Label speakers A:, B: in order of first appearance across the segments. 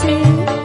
A: see.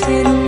A: ser